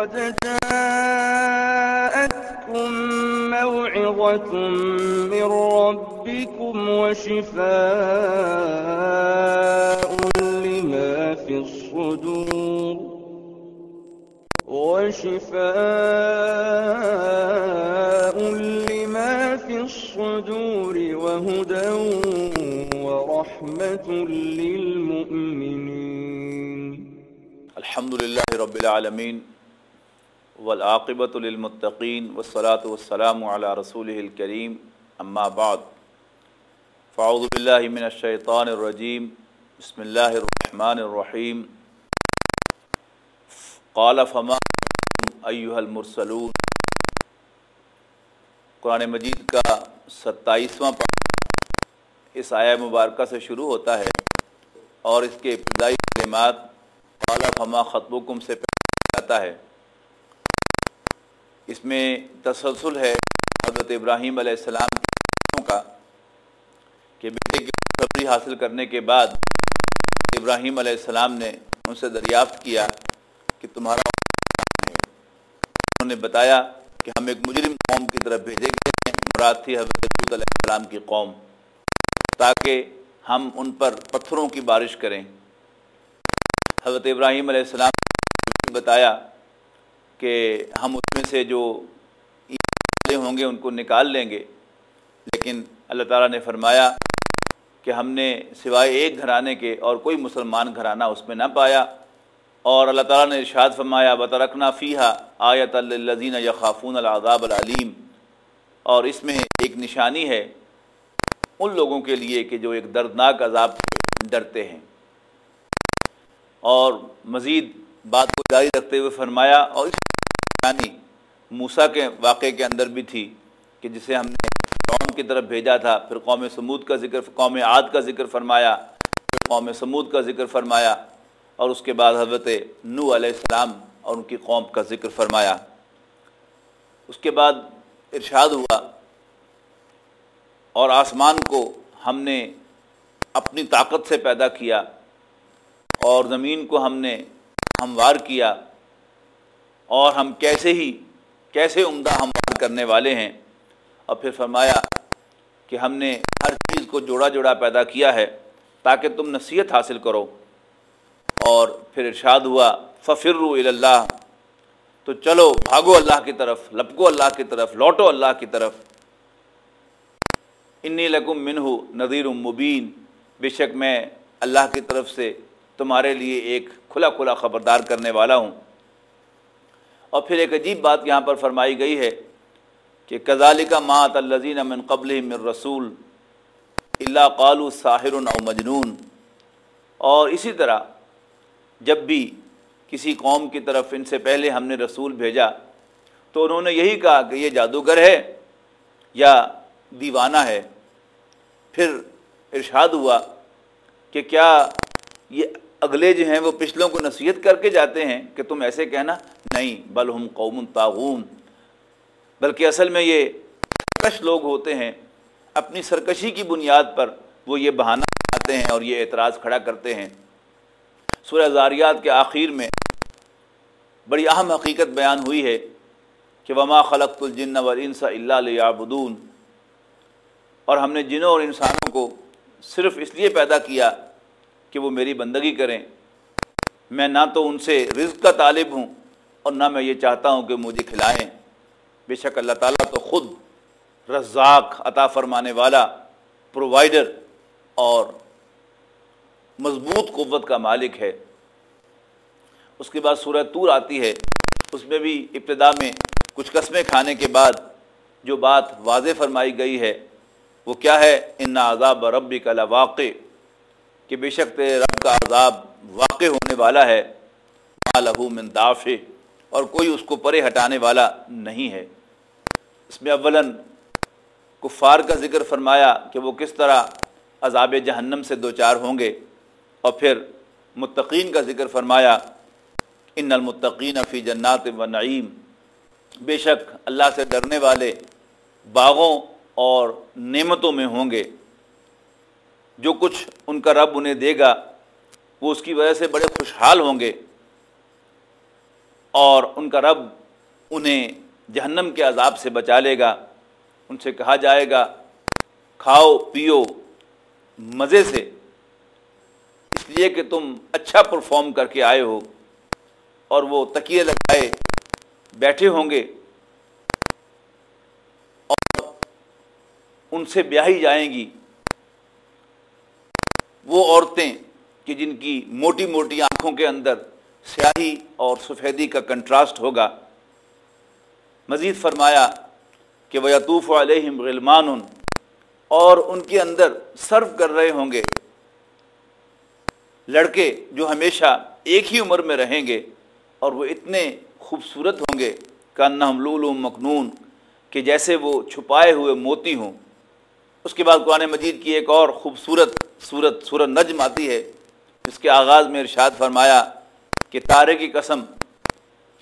قد جاءتكم موعظة من ربكم وشفاء لما في الصدور وشفاء لما في الصدور وهدى ورحمة للمؤمنين. الحمد للہ رب العالمین والعاقبۃ للمتقین والصلاة والسلام علی رسول الکریم. اما بعد، فاعوذ باللہ من الشیطان الرجیم. بسم اللہ الرحمن الرحیم. قال فما ایها المرسلون. قرآن مجید کا ستائیسواں اس آیہ مبارکہ سے شروع ہوتا ہے اور اس کے ابتدائی کلمات قال فما خطبکم سے پہلے آتا ہے. اس میں تسلسل ہے حضرت ابراہیم علیہ السلام کا کہ بیٹے کی خبری حاصل کرنے کے بعد ابراہیم علیہ السلام نے ان سے دریافت کیا کہ تمہارا انہوں نے بتایا کہ ہم ایک مجرم قوم کی طرف بھیجے گئے ہیں۔ مراد تھی حضرت علیہ السلام کی قوم۔ تاکہ ہم ان پر پتھروں کی بارش کریں۔ حضرت ابراہیم علیہ السلام نے بتایا کہ ہم اس میں سے جو ہوں گے ان کو نکال لیں گے۔ لیکن اللہ تعالیٰ نے فرمایا کہ ہم نے سوائے ایک گھرانے کے اور کوئی مسلمان گھرانہ اس میں نہ پایا۔ اور اللہ تعالیٰ نے ارشاد فرمایا بطرکنا فیحہ آیت الزین یخافون العذاب العلیم اور اس میں ایک نشانی ہے ان لوگوں کے لیے کہ جو ایک دردناک عذاب ڈرتے ہیں۔ اور مزید بات کو جاری رکھتے ہوئے فرمایا، اور اس نشانی موسیٰ کے واقعے کے اندر بھی تھی کہ جسے ہم نے قوم کی طرف بھیجا تھا، پھر قوم سمود کا ذکر، قوم عاد کا ذکر فرمایا، پھر قوم سمود کا ذکر فرمایا، اور اس کے بعد حضرت نو علیہ السلام اور ان کی قوم کا ذکر فرمایا۔ اس کے بعد ارشاد ہوا، اور آسمان کو ہم نے اپنی طاقت سے پیدا کیا، اور زمین کو ہم نے ہموار کیا۔ اور ہم کیسے ہی، کیسے عمدہ ہموار کرنے والے ہیں۔ اور پھر فرمایا کہ ہم نے ہر چیز کو جوڑا جوڑا پیدا کیا ہے تاکہ تم نصیحت حاصل کرو۔ اور پھر ارشاد ہوا ففر اللہ تو چلو، بھاگو اللہ کی طرف، لپکو اللہ کی طرف، لوٹو اللہ کی طرف۔ انی لکم منہ نذیر مبین بے شک میں اللہ کی طرف سے تمہارے لیے ایک کھلا کھلا خبردار کرنے والا ہوں۔ اور پھر ایک عجیب بات یہاں پر فرمائی گئی ہے کہ کزال کا مات الزین من قبل من رسول اللہ قالو ساحر او مجنون۔ اور اسی طرح جب بھی کسی قوم کی طرف ان سے پہلے ہم نے رسول بھیجا تو انہوں نے یہی کہا کہ یہ جادوگر ہے یا دیوانہ ہے۔ پھر ارشاد ہوا کہ کیا یہ اگلے جو ہیں وہ پچھلوں کو نصیحت کر کے جاتے ہیں کہ تم ایسے کہنا نہیں، بل ہم قوم تعاون بلکہ اصل میں یہ سرکش لوگ ہوتے ہیں، اپنی سرکشی کی بنیاد پر وہ یہ بہانہ آتے ہیں اور یہ اعتراض کھڑا کرتے ہیں۔ سورہ زاریات کے آخر میں بڑی اہم حقیقت بیان ہوئی ہے کہ وما خلق الجن والانس الا لیعبدون اور ہم نے جنوں اور انسانوں کو صرف اس لیے پیدا کیا کہ وہ میری بندگی کریں۔ میں نہ تو ان سے رزق کا طالب ہوں اور نہ میں یہ چاہتا ہوں کہ مجھے کھلائیں۔ بے شک اللہ تعالیٰ تو خود رزاق عطا فرمانے والا پرووائڈر اور مضبوط قوت کا مالک ہے۔ اس کے بعد سورہ طور آتی ہے۔ اس میں بھی ابتدا میں کچھ قسمیں کھانے کے بعد جو بات واضح فرمائی گئی ہے وہ کیا ہے؟ ان عذاب ربی کا لواقع کہ بے شک تیرے رب کا عذاب واقع ہونے والا ہے۔ ما لہو من دافع، اور کوئی اس کو پرے ہٹانے والا نہیں ہے۔ اس میں اولاً کفار کا ذکر فرمایا کہ وہ کس طرح عذاب جہنم سے دوچار ہوں گے۔ اور پھر متقین کا ذکر فرمایا، ان المتقین فی جنات و نعیم بے شک اللہ سے ڈرنے والے باغوں اور نعمتوں میں ہوں گے۔ جو کچھ ان کا رب انہیں دے گا، وہ اس کی وجہ سے بڑے خوشحال ہوں گے۔ اور ان کا رب انہیں جہنم کے عذاب سے بچا لے گا۔ ان سے کہا جائے گا، کھاؤ، پیو، مزے سے۔ اس لیے کہ تم اچھا پرفارم کر کے آئے ہو۔ اور وہ تکیے لگائے بیٹھے ہوں گے۔ اور ان سے بیاہی جائیں گی۔ وہ عورتیں کہ جن کی موٹی موٹی آنکھوں کے اندر سیاہی اور سفیدی کا کنٹراسٹ ہوگا۔ مزید فرمایا کہ وہ یطوف علیہم غلمان، اور ان کے اندر سرو کر رہے ہوں گے۔ لڑکے جو ہمیشہ ایک ہی عمر میں رہیں گے اور وہ اتنے خوبصورت ہوں گے کاننا لول مخنون کہ جیسے وہ چھپائے ہوئے موتی ہوں۔ اس کے بعد قرآن مجید کی ایک اور خوبصورت صورت سورت نجم آتی ہے، جس کے آغاز میں ارشاد فرمایا کہ تارے کی قسم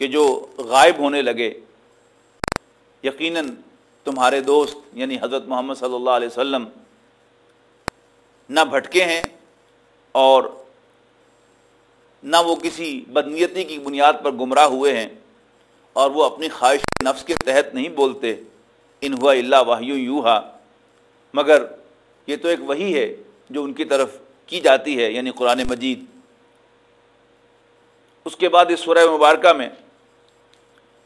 کہ جو غائب ہونے لگے، یقیناً تمہارے دوست یعنی حضرت محمد صلی اللہ علیہ وسلم، نہ بھٹکے ہیں اور نہ وہ کسی بدنیتی کی بنیاد پر گمراہ ہوئے ہیں اور وہ اپنی خواہش نفس کے تحت نہیں بولتے، ان ہوا اللہ واہیو یوہا مگر یہ تو ایک وہی ہے جو ان کی طرف کی جاتی ہے یعنی قرآن مجید۔ اس کے بعد اس سورہ مبارکہ میں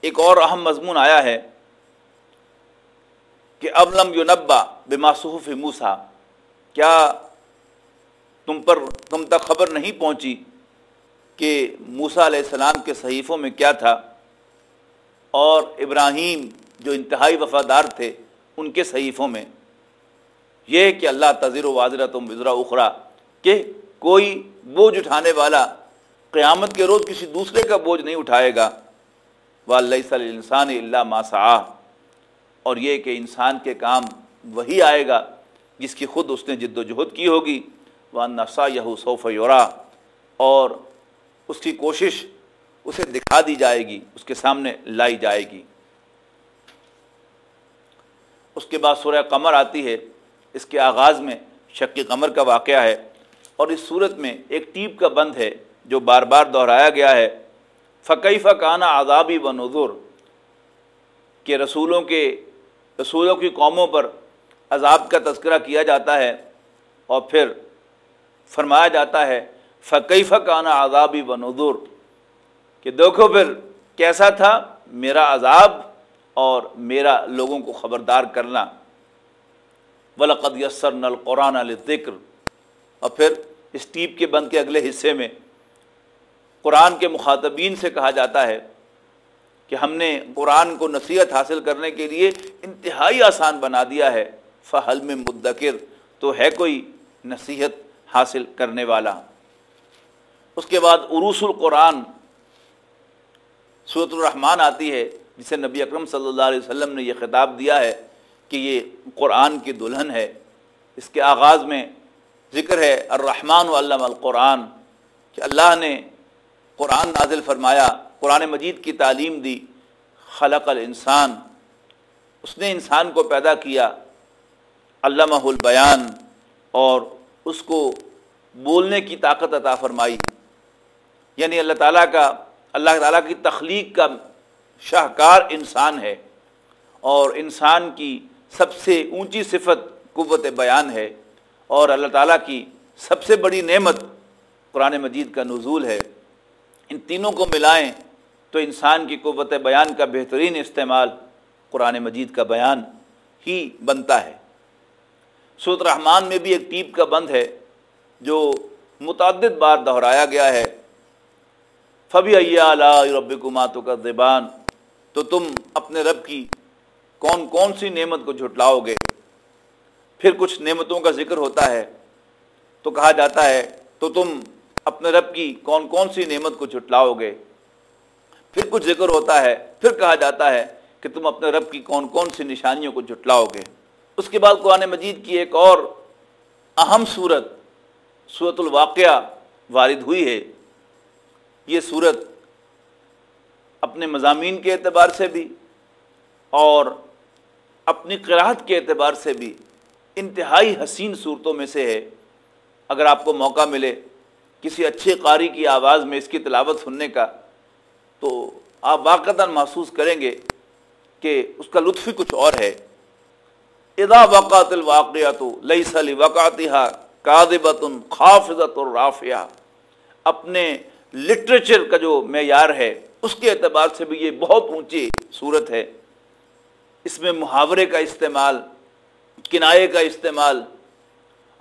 ایک اور اہم مضمون آیا ہے کہ ابلم یو نبا بے معصوف موسا کیا تم پر، تم تک خبر نہیں پہنچی کہ موسا علیہ السلام کے صحیفوں میں کیا تھا؟ اور ابراہیم جو انتہائی وفادار تھے ان کے صحیفوں میں۔ یہ کہ اللہ تذر و واضح تم وزرا اخرا، کہ کوئی بوجھ اٹھانے والا قیامت کے روز کسی دوسرے کا بوجھ نہیں اٹھائے گا۔ وہ اللہ صلی انسان اللہ ماسا اور یہ کہ انسان کے کام وہی آئے گا جس کی خود اس نے جد و جہد کی ہوگی۔ وہ نفسا یہ صوف یورا اور اس کی کوشش اسے دکھا دی جائے گی، اس کے سامنے لائی جائے گی۔ اس کے بعد سورہ قمر آتی ہے۔ اس کے آغاز میں شک قمر کا واقعہ ہے اور اس صورت میں ایک ٹیپ کا بند ہے جو بار بار دہرایا گیا ہے۔ فقی فقانہ عذابی و نظر کہ رسولوں کے رسولوں کی قوموں پر عذاب کا تذکرہ کیا جاتا ہے اور پھر فرمایا جاتا ہے فقی فقانہ عذابی و نظر کہ دیکھو پھر کیسا تھا میرا عذاب اور میرا لوگوں کو خبردار کرنا۔ ولقد یسر نل قرآن ذکر اور پھر اس ٹیپ کے بند کے اگلے حصے میں قرآن کے مخاطبین سے کہا جاتا ہے کہ ہم نے قرآن کو نصیحت حاصل کرنے کے لیے انتہائی آسان بنا دیا ہے۔ فہل میں مدکر۔ تو ہے کوئی نصیحت حاصل کرنے والا۔ اس کے بعد عروس القرآن صورت الرحمن آتی ہے، جسے نبی اکرم صلی اللہ علیہ وسلم نے یہ خطاب دیا ہے۔ کہ یہ قرآن کی دلہن ہے، اس کے آغاز میں ذکر ہے، الرحمن و علم القرآن، کہ اللہ نے قرآن نازل فرمایا، قرآن مجید کی تعلیم دی، خلق الانسان، اس نے انسان کو پیدا کیا علامہ البیان، اور اس کو بولنے کی طاقت عطا فرمائی۔ یعنی اللہ تعالیٰ کا، اللہ تعالیٰ کی تخلیق کا شاہکار انسان ہے، اور انسان کی سب سے اونچی صفت قوت بیان ہے اور اللہ تعالیٰ کی سب سے بڑی نعمت قرآن مجید کا نزول ہے۔ ان تینوں کو ملائیں تو انسان کی قوت بیان کا بہترین استعمال قرآن مجید کا بیان ہی بنتا ہے۔ سعود رحمان میں بھی ایک ٹیپ کا بند ہے جو متعدد بار دہرایا گیا ہے۔ فبی رب کماتوں کا زبان تو تم اپنے رب کی کون کون سی نعمت کو جھٹلاؤ گے؟ پھر کچھ نعمتوں کا ذکر ہوتا ہے، تو کہا جاتا ہے، تو تم اپنے رب کی کون کون سی نعمت کو جھٹلاؤ گے؟ پھر کچھ ذکر ہوتا ہے، پھر کہا جاتا ہے کہ تم اپنے رب کی کون کون سی نشانیوں کو جھٹلاؤ گے۔ اس کے بعد قرآن مجید کی ایک اور اہم صورت صورت الواقعہ وارد ہوئی ہے۔ یہ صورت اپنے مضامین کے اعتبار سے بھی اور اپنی قراہت کے اعتبار سے بھی انتہائی حسین صورتوں میں سے ہے۔ اگر آپ کو موقع ملے کسی اچھے قاری کی آواز میں اس کی تلاوت سننے کا، تو آپ واقعتاً محسوس کریں گے کہ اس کا لطف ہی کچھ اور ہے۔ ادا وقات الواقعات لئی سلی وقاتہ کاذبۃ خافضت الرافیہ اپنے لٹریچر کا جو معیار ہے، اس کے اعتبار سے بھی یہ بہت اونچی صورت ہے۔ اس میں محاورے کا استعمال، کنائے کا استعمال،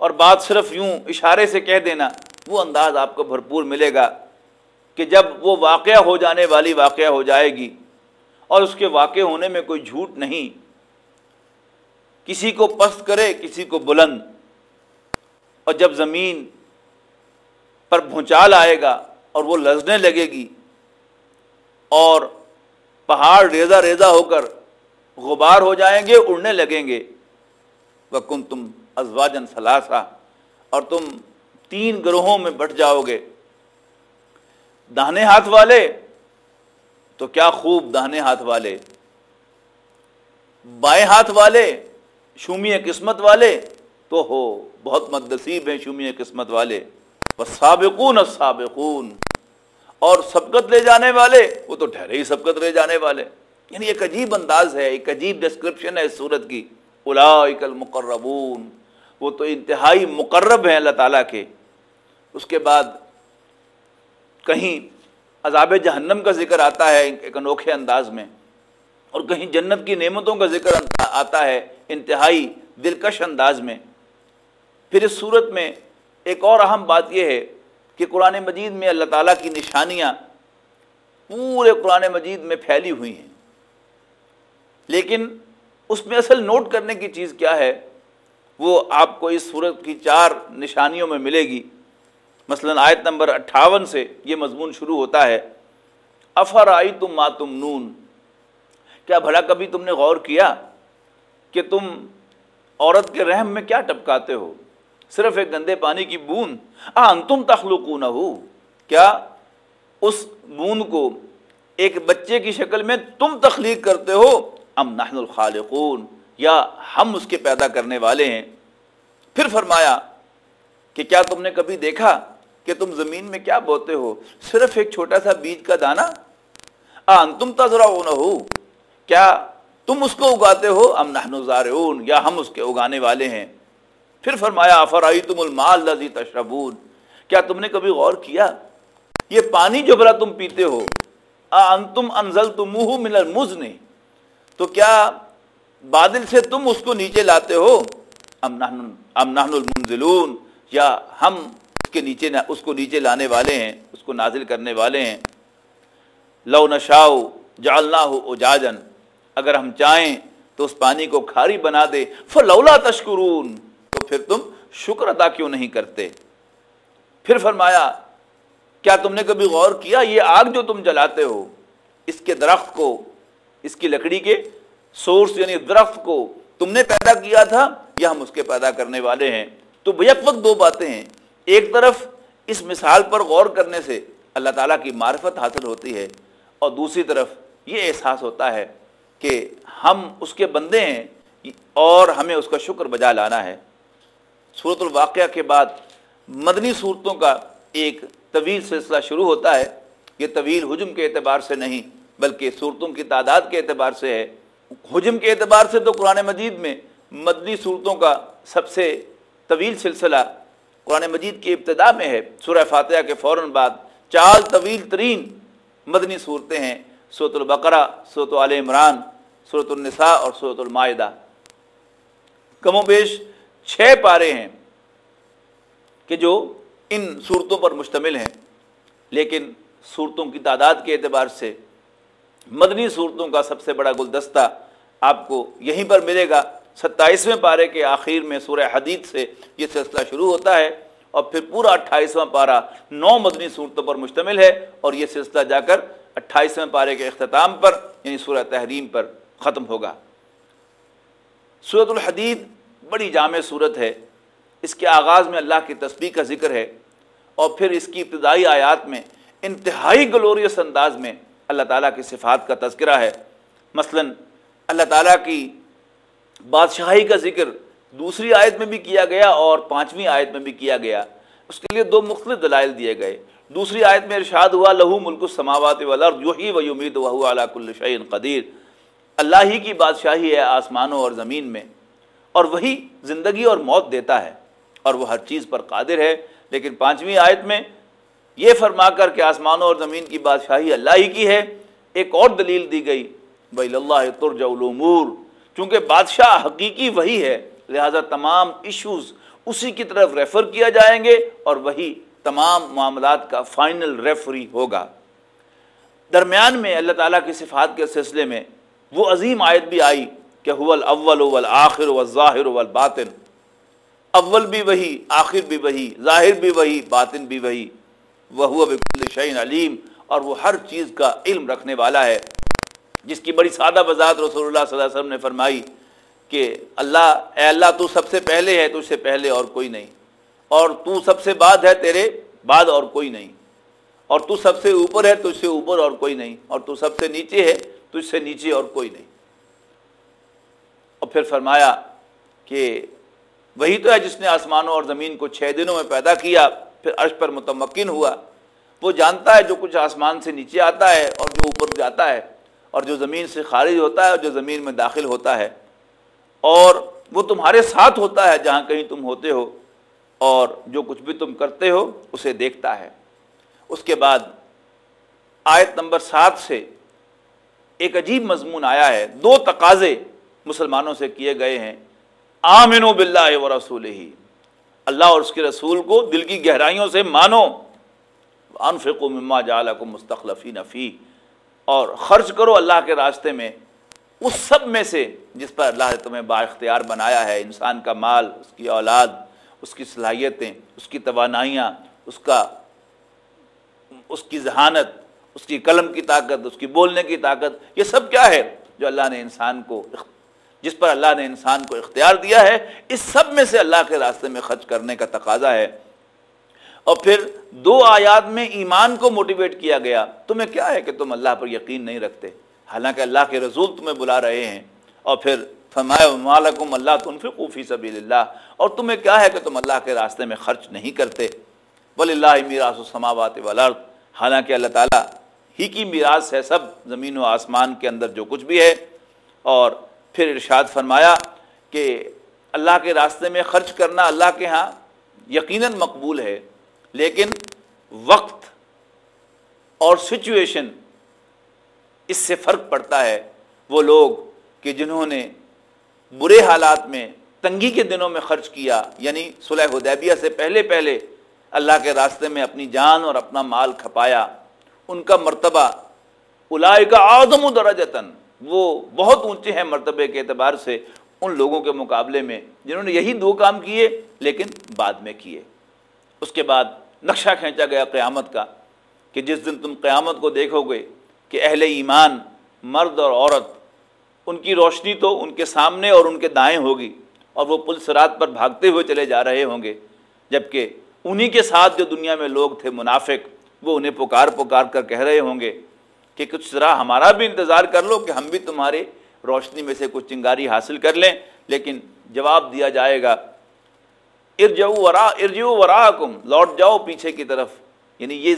اور بات صرف یوں اشارے سے کہہ دینا، وہ انداز آپ کو بھرپور ملے گا کہ جب وہ واقعہ ہو جانے والی واقعہ ہو جائے گی اور اس کے واقع ہونے میں کوئی جھوٹ نہیں، کسی کو پست کرے، کسی کو بلند، اور جب زمین پر بھونچال آئے گا اور وہ لذنے لگے گی اور پہاڑ ریزہ ریزہ ہو کر غبار ہو جائیں گے، اڑنے لگیں گے۔ وکن تم ازواجن سلاسا اور تم تین گروہوں میں بٹ جاؤ گے۔ دہنے ہاتھ والے، تو کیا خوب دہنے ہاتھ والے۔ بائیں ہاتھ والے، شومی قسمت والے، تو ہو، بہت مدسیب ہیں شومی قسمت والے۔ بس سابقون سابقون اور سبقت لے جانے والے، وہ تو ٹھہرے ہی سبقت لے جانے والے۔ یعنی ایک عجیب انداز ہے، ایک عجیب ڈسکرپشن ہے اس صورت کی۔ اولائک المقربون۔ وہ تو انتہائی مقرب ہیں اللہ تعالیٰ کے۔ اس کے بعد کہیں عذاب جہنم کا ذکر آتا ہے ایک انوکھے انداز میں، اور کہیں جنت کی نعمتوں کا ذکر آتا ہے انتہائی دلکش انداز میں۔ پھر اس صورت میں ایک اور اہم بات یہ ہے کہ قرآن مجید میں اللہ تعالیٰ کی نشانیاں پورے قرآن مجید میں پھیلی ہوئی ہیں۔ لیکن اس میں اصل نوٹ کرنے کی چیز کیا ہے؟ وہ آپ کو اس صورت کی چار نشانیوں میں ملے گی۔ مثلا آیت نمبر اٹھاون سے یہ مضمون شروع ہوتا ہے افر آئی تم ماتم نون کیا بھلا کبھی تم نے غور کیا کہ تم عورت کے رحم میں کیا ٹپکاتے ہو؟ صرف ایک گندے پانی کی بوند۔ آ تم تخلق نہ ہو کیا اس بوند کو ایک بچے کی شکل میں تم تخلیق کرتے ہو؟ ام نحن الخالقون، یا ہم اس کے پیدا کرنے والے ہیں۔ پھر فرمایا کہ کیا تم نے کبھی دیکھا کہ تم زمین میں کیا بوتے ہو؟ صرف ایک چھوٹا سا بیج کا دانا؟ آن تم تذرا ہو کیا تم اس کو اگاتے ہو؟ ام نحن زارعون، یا ہم اس کے اگانے والے ہیں۔ پھر فرمایا افرائی تم المال لذی تشربون، کیا تم نے کبھی غور کیا؟ یہ پانی جو بلا تم پیتے ہو انتم انزل تم من المزن تو کیا بادل سے تم اس کو نیچے لاتے ہو؟ ام نحن ام نحن المنزلون، یا ہم اس کے نیچے اس کو نیچے لانے والے ہیں، اس کو نازل کرنے والے ہیں۔ لو نشاؤ جالنا ہو اجاجن اگر ہم چاہیں تو اس پانی کو کھاری بنا دے۔ فلولا تشکرون، تو پھر تم شکر ادا کیوں نہیں کرتے؟ پھر فرمایا، کیا تم نے کبھی غور کیا یہ آگ جو تم جلاتے ہو، اس کے درخت کو اس کی لکڑی کے سورس یعنی درخت کو تم نے پیدا کیا تھا یا ہم اس کے پیدا کرنے والے ہیں۔ تو بیک وقت دو باتیں ہیں۔ ایک طرف اس مثال پر غور کرنے سے اللہ تعالیٰ کی معرفت حاصل ہوتی ہے، اور دوسری طرف یہ احساس ہوتا ہے کہ ہم اس کے بندے ہیں اور ہمیں اس کا شکر بجا لانا ہے۔ صورت الواقعہ کے بعد مدنی صورتوں کا ایک طویل سلسلہ شروع ہوتا ہے۔ یہ طویل حجم کے اعتبار سے نہیں۔ بلکہ صورتوں کی تعداد کے اعتبار سے ہے۔ حجم کے اعتبار سے تو قرآن مجید میں مدنی صورتوں کا سب سے طویل سلسلہ قرآن مجید کی ابتدا میں ہے۔ سورہ فاتحہ کے فوراً بعد چار طویل ترین مدنی صورتیں ہیں۔ صورت البقرہ صورت عال عمران صورت النساء اور صورت المائدہ۔ کم و بیش چھ پارے ہیں کہ جو ان صورتوں پر مشتمل ہیں۔ لیکن صورتوں کی تعداد کے اعتبار سے مدنی صورتوں کا سب سے بڑا گلدستہ آپ کو یہیں پر ملے گا ستائیسویں پارے کے آخر میں سورہ حدید سے یہ سلسلہ شروع ہوتا ہے اور پھر پورا اٹھائیسواں پارہ نو مدنی صورتوں پر مشتمل ہے اور یہ سلسلہ جا کر اٹھائیسویں پارے کے اختتام پر یعنی سورہ تحریم پر ختم ہوگا۔ صورت الحدید بڑی جامع صورت ہے۔ اس کے آغاز میں اللہ کی تسبیح کا ذکر ہے اور پھر اس کی ابتدائی آیات میں انتہائی گلوریس انداز میں اللہ تعالیٰ کی صفات کا تذکرہ ہے۔ مثلا اللہ تعالیٰ کی بادشاہی کا ذکر دوسری آیت میں بھی کیا گیا اور پانچویں آیت میں بھی کیا گیا۔ اس کے لیے دو مختلف دلائل دیے گئے۔ دوسری آیت میں ارشاد ہوا، لہو ملک السماوات والارض، یحیی و یمیت وهو علی کل شیء قدیر۔ اللہ ہی کی بادشاہی ہے آسمانوں اور زمین میں، اور وہی زندگی اور موت دیتا ہے، اور وہ ہر چیز پر قادر ہے۔ لیکن پانچویں آیت میں یہ فرما کر کہ آسمانوں اور زمین کی بادشاہی اللہ ہی کی ہے، ایک اور دلیل دی گئی بھائی اللہ ترجع الامور چونکہ بادشاہ حقیقی وہی ہے، لہذا تمام ایشوز اسی کی طرف ریفر کیا جائیں گے اور وہی تمام معاملات کا فائنل ریفری ہوگا۔ درمیان میں اللہ تعالیٰ کی صفات کے سلسلے میں وہ عظیم آیت بھی آئی کہ هو الاول والآخر والظاہر والباطن۔ اول بھی وہی، آخر بھی وہی، ظاہر بھی وہی، باطن بھی وہی۔ وہ بکل شعین علیم، اور وہ ہر چیز کا علم رکھنے والا ہے۔ جس کی بڑی سادہ بذات رسول اللہ صلی اللہ علیہ وسلم نے فرمائی کہ اللہ، اے اللہ، تو سب سے پہلے ہے، تجھ سے پہلے اور کوئی نہیں۔ اور تو سب سے بعد ہے، تیرے بعد اور کوئی نہیں۔ اور تو سب سے اوپر ہے، تجھ سے اوپر اور کوئی نہیں۔ اور تو سب سے نیچے ہے، تجھ سے نیچے اور کوئی نہیں۔ اور پھر فرمایا کہ وہی تو ہے جس نے آسمانوں اور زمین کو چھ دنوں میں پیدا کیا۔ پھر عرش پر متمکن ہوا۔ وہ جانتا ہے جو کچھ آسمان سے نیچے آتا ہے اور جو اوپر جاتا ہے اور جو زمین سے خارج ہوتا ہے اور جو زمین میں داخل ہوتا ہے۔ اور وہ تمہارے ساتھ ہوتا ہے جہاں کہیں تم ہوتے ہو اور جو کچھ بھی تم کرتے ہو اسے دیکھتا ہے۔ اس کے بعد آیت نمبر سات سے ایک عجیب مضمون آیا ہے۔ دو تقاضے مسلمانوں سے کیے گئے ہیں۔ آمن و بلّہ و رسول ہی اللہ اور اس کے رسول کو دل کی گہرائیوں سے مانو۔ انفق و مما جال کو مستقلفی نفی اور خرچ کرو اللہ کے راستے میں۔ اس سب میں سے جس پر اللہ نے تمہیں با اختیار بنایا ہے، انسان کا مال، اس کی اولاد، اس کی صلاحیتیں، اس کی توانائیاں، اس کا، اس کی ذہانت، اس کی قلم کی طاقت، اس کی بولنے کی طاقت، یہ سب کیا ہے جو اللہ نے انسان کو جس پر اللہ نے انسان کو اختیار دیا ہے، اس سب میں سے اللہ کے راستے میں خرچ کرنے کا تقاضا ہے۔ اور پھر دو آیات میں ایمان کو موٹیویٹ کیا گیا۔ تمہیں کیا ہے کہ تم اللہ پر یقین نہیں رکھتے؟ حالانکہ اللہ کے رسول تمہیں بلا رہے ہیں۔ اور پھر فرمائے مالکم اللہ تنفقوا فی سبیل اللہ اور تمہیں کیا ہے کہ تم اللہ کے راستے میں خرچ نہیں کرتے؟ ولی اللہ میراث السماوات والارض حالانکہ اللہ تعالیٰ ہی کی میراث ہے سب، زمین و آسمان کے اندر جو کچھ بھی ہے۔ اور پھر ارشاد فرمایا کہ اللہ کے راستے میں خرچ کرنا اللہ کے ہاں یقیناً مقبول ہے، لیکن وقت اور سچویشن اس سے فرق پڑتا ہے۔ وہ لوگ کہ جنہوں نے برے حالات میں تنگی کے دنوں میں خرچ کیا یعنی صلح حدیبیہ سے پہلے پہلے اللہ کے راستے میں اپنی جان اور اپنا مال کھپایا، ان کا مرتبہ الائے کا آدم و درجتاً وہ بہت اونچے ہیں مرتبے کے اعتبار سے ان لوگوں کے مقابلے میں جنہوں نے یہی دو کام کیے لیکن بعد میں کیے۔ اس کے بعد نقشہ کھینچا گیا قیامت کا کہ جس دن تم قیامت کو دیکھو گے کہ اہل ایمان مرد اور عورت، ان کی روشنی تو ان کے سامنے اور ان کے دائیں ہوگی اور وہ پل سرات پر بھاگتے ہوئے چلے جا رہے ہوں گے، جبکہ انہی کے ساتھ جو دنیا میں لوگ تھے منافق، وہ انہیں پکار پکار کر کہہ رہے ہوں گے۔ کہ کچھ ذرا ہمارا بھی انتظار کر لو کہ ہم بھی تمہارے روشنی میں سے کچھ چنگاری حاصل کر لیں۔ لیکن جواب دیا جائے گا ارجو ورا ارجو ورا کم لوٹ جاؤ پیچھے کی طرف۔ یعنی یہ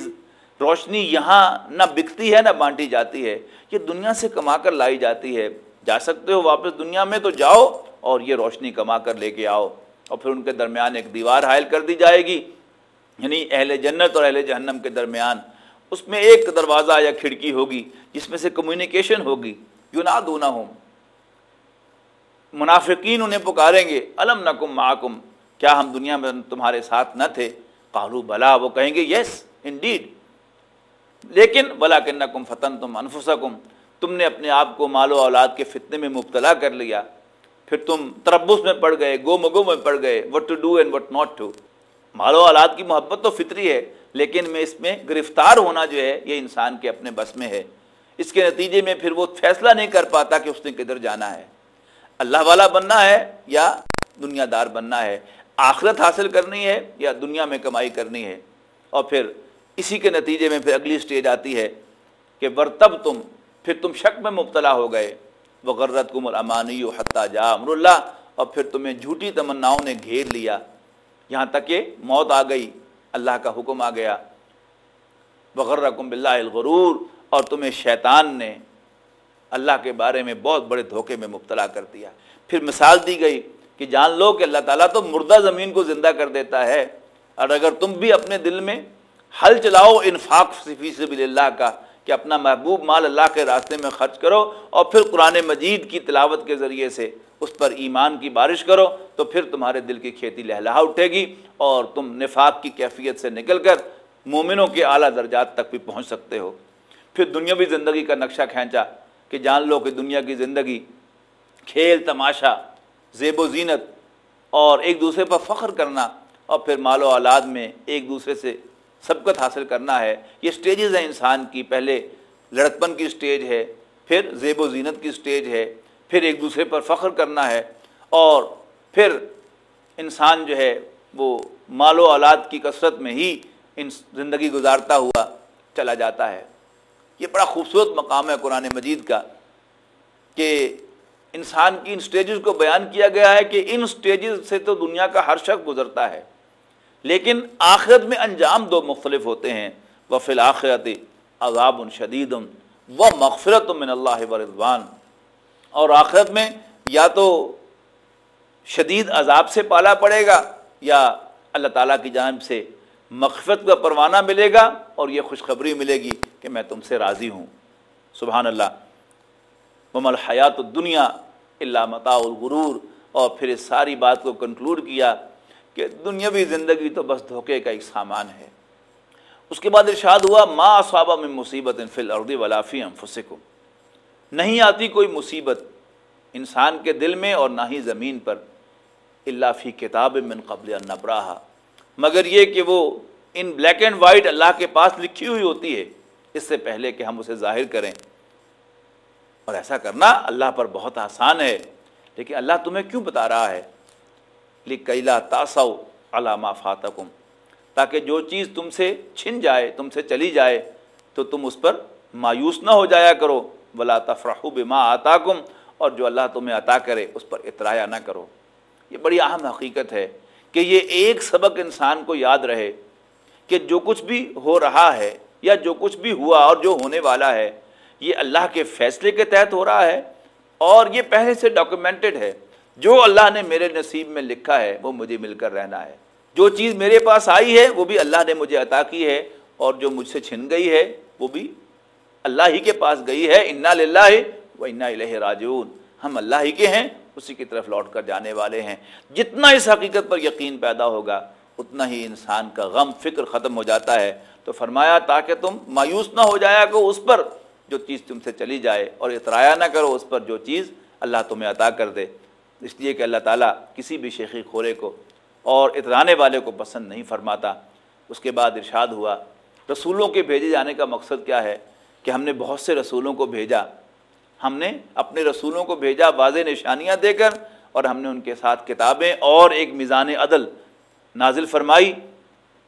روشنی یہاں نہ بکتی ہے نہ بانٹی جاتی ہے، یہ دنیا سے کما کر لائی جاتی ہے۔ جا سکتے ہو واپس دنیا میں تو جاؤ اور یہ روشنی کما کر لے کے آؤ۔ اور پھر ان کے درمیان ایک دیوار حائل کر دی جائے گی۔ یعنی اہل جنت اور اہل جہنم کے درمیان۔ اس میں ایک دروازہ یا کھڑکی ہوگی جس میں سے کمیونیکیشن ہوگی یوں نہ دونا ہوں منافقین انہیں پکاریں گے علم نکم معکم۔ کیا ہم دنیا میں تمہارے ساتھ نہ تھے؟ قالو بلا، وہ کہیں گے یس، انڈیڈ۔ لیکن بلا کن نکم فتن تم انفسکم، تم نے اپنے آپ کو مال و اولاد کے فتنے میں مبتلا کر لیا۔ پھر تم تربس میں پڑ گئے گو مگو میں پڑ گئے۔ What to do and what not to مال و اولاد کی محبت تو فطری ہے لیکن میں اس میں گرفتار ہونا جو ہے، یہ انسان کے اپنے بس میں ہے۔ اس کے نتیجے میں پھر وہ فیصلہ نہیں کر پاتا کہ اس نے کدھر جانا ہے۔ اللہ والا بننا ہے یا دنیا دار بننا ہے؟ آخرت حاصل کرنی ہے یا دنیا میں کمائی کرنی ہے؟ اور پھر اسی کے نتیجے میں پھر اگلی سٹیج آتی ہے کہ برتب تم پھر تم شک میں مبتلا ہو گئے۔ وہ غرت کم الامانی و حتیٰ جا امر اللہ۔ اور پھر تمہیں جھوٹی تمناؤں نے گھیر لیا۔ یہاں تک کہ موت آ گئی۔ اللہ کا حکم آ گیا۔ بغرکم باللہ الغرور۔ اور تمہیں شیطان نے اللہ کے بارے میں بہت بڑے دھوکے میں مبتلا کر دیا۔ پھر مثال دی گئی کہ جان لو کہ اللہ تعالیٰ تو مردہ زمین کو زندہ کر دیتا ہے۔ اور اگر تم بھی اپنے دل میں حل چلاؤ انفاق فی سبیل اللہ کا کہ اپنا محبوب مال اللہ کے راستے میں خرچ کرو اور پھر قرآن مجید کی تلاوت کے ذریعے سے اس پر ایمان کی بارش کرو، تو پھر تمہارے دل کی کھیتی لہلہا اٹھے گی اور تم نفاق کی کیفیت سے نکل کر مومنوں کے اعلیٰ درجات تک بھی پہنچ سکتے ہو۔ پھر دنیاوی زندگی کا نقشہ کھینچا کہ جان لو کہ دنیا کی زندگی، کھیل، تماشا، زیب و زینت اور ایک دوسرے پر فخر کرنا اور پھر مال و اولاد میں ایک دوسرے سے سبقت حاصل کرنا ہے۔ یہ سٹیجز ہیں انسان کی۔ پہلے لڑکپن کی سٹیج ہے، پھر زیب و زینت کی سٹیج ہے، پھر ایک دوسرے پر فخر کرنا ہے۔ اور پھر انسان جو ہے، وہ مال و اولاد کی کثرت میں ہی ان زندگی گزارتا ہوا چلا جاتا ہے۔ یہ بڑا خوبصورت مقام ہے قرآن مجید کا کہ انسان کی ان سٹیجز کو بیان کیا گیا ہے کہ ان سٹیجز سے تو دنیا کا ہر شخص گزرتا ہے۔ لیکن آخرت میں انجام دو مختلف ہوتے ہیں۔ وہ فی الآخرت عذاب شدید و مغفرت من اللہ و رضوان اور آخرت میں یا تو شدید عذاب سے پالا پڑے گا یا اللہ تعالیٰ کی جانب سے مغفرت کا پروانہ ملے گا اور یہ خوشخبری ملے گی کہ میں تم سے راضی ہوں۔ سبحان اللہ۔ ممل حیات الدنیا اللہ متاع الغرور اور پھر اس ساری بات کو کنکلوڈ کیا کہ دنیاوی زندگی تو بس دھوکے کا ایک سامان ہے۔ اس کے بعد ارشاد ہوا، ما صابہ میں مصیبت فی الارض ولافی انفسکم نہیں آتی کوئی مصیبت انسان کے دل میں اور نہ ہی زمین پر اللہ فی کتاب من قبل النبراہ مگر یہ کہ وہ in black and white Allah کے پاس لکھی ہوئی ہوتی ہے، اس سے پہلے کہ ہم اسے ظاہر کریں۔ اور ایسا کرنا اللہ پر بہت آسان ہے۔ لیکن اللہ تمہیں کیوں بتا رہا ہے؟ لکیلا تاسو علامہ فاتکم، تاکہ جو چیز تم سے چھن جائے، تم سے چلی جائے، تو تم اس پر مایوس نہ ہو جایا کرو۔ بلا تفرح بما آتا کم اور جو اللہ تمہیں عطا کرے، اس پر اطرایا نہ کرو۔ یہ بڑی اہم حقیقت ہے کہ یہ ایک سبق انسان کو یاد رہے کہ جو کچھ بھی ہو رہا ہے یا جو کچھ بھی ہوا اور جو ہونے والا ہے، یہ اللہ کے فیصلے کے تحت ہو رہا ہے اور یہ پہلے سے ڈاکومنٹڈ ہے۔ جو اللہ نے میرے نصیب میں لکھا ہے، وہ مجھے مل کر رہنا ہے۔ جو چیز میرے پاس آئی ہے، وہ بھی اللہ نے مجھے عطا کی ہے۔ اور جو مجھ سے چھن گئی ہے، وہ بھی اللہ ہی کے پاس گئی ہے۔ انا للہ و انا الہ راجعون۔ ہم اللہ ہی کے ہیں، اسی کی طرف لوٹ کر جانے والے ہیں۔ جتنا اس حقیقت پر یقین پیدا ہوگا، اتنا ہی انسان کا غم، فکر ختم ہو جاتا ہے۔ تو فرمایا، تاکہ تم مایوس نہ ہو جایا کہ اس پر۔ جو چیز تم سے چلی جائے اور اطرایا نہ کرو اس پر، جو چیز اللہ تمہیں عطا کر دے۔ اس لیے کہ اللہ تعالیٰ کسی بھی شیخی خورے کو اور اترانے والے کو پسند نہیں فرماتا۔ اس کے بعد ارشاد ہوا، رسولوں کے بھیجے جانے کا مقصد کیا ہے؟ کہ ہم نے بہت سے رسولوں کو بھیجا۔ ہم نے اپنے رسولوں کو بھیجا واضح نشانیاں دے کر اور ہم نے ان کے ساتھ کتابیں اور ایک میزان عدل نازل فرمائی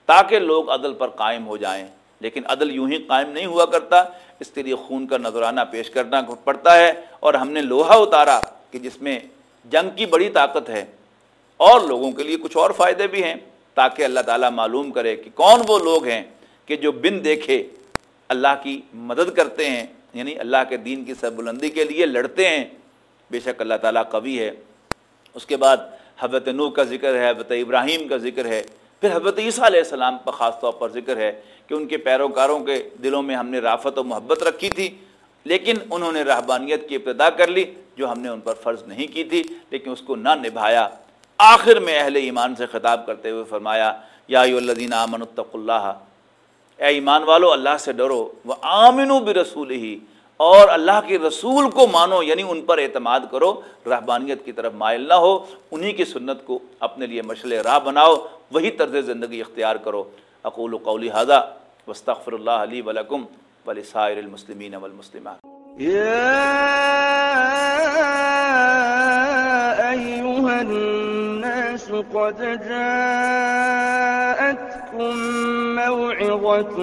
تاکہ لوگ عدل پر قائم ہو جائیں۔ لیکن عدل یوں ہی قائم نہیں ہوا کرتا، اس کے لیے خون کا نظرانہ پیش کرنا پڑتا ہے اور ہم نے لوہا اتارا کہ جس میں جنگ کی بڑی طاقت ہے اور لوگوں کے لیے کچھ اور فائدے بھی ہیں تاکہ اللہ تعالیٰ معلوم کرے کہ کون وہ لوگ ہیں کہ جو بن دیکھے اللہ کی مدد کرتے ہیں یعنی اللہ کے دین کی سر بلندی کے لیے لڑتے ہیں۔ بے شک اللہ تعالیٰ قوی ہے۔ اس کے بعد حضرت نو کا ذکر ہے، حضرت ابراہیم کا ذکر ہے۔ پھر حضرت عیسیٰ علیہ السلام کا خاص طور پر ذکر ہے کہ ان کے پیروکاروں کے دلوں میں ہم نے رافت و محبت رکھی تھی۔ لیکن انہوں نے رہبانیت کی ابتدا کر لی جو ہم نے ان پر فرض نہیں کی تھی، لیکن اس کو نہ نبھایا۔ آخر میں اہل ایمان سے خطاب کرتے ہوئے فرمایا، یا الذین آمن اتق اللہ۔ اے ایمان والو، اللہ سے ڈرو۔ وہ آمن و برسول ہی اور اللہ کے رسول کو مانو یعنی ان پر اعتماد کرو۔ رہبانیت کی طرف مائل نہ ہو۔ انہی کی سنت کو اپنے لیے مشل راہ بناؤ۔ وہی طرز زندگی اختیار کرو۔ اقول و قولی حاضہ وسطر اللہ علی ولکم ولسائر المسلمین والمسلمات. يا أيها الناس قد جاءتكم موعظة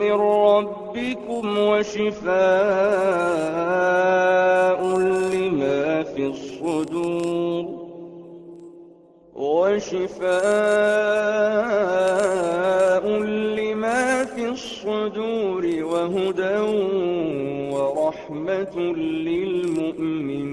من ربكم وشفاء لما في الصدور وشفاء لما الصدور وهدى ورحمة للمؤمنين.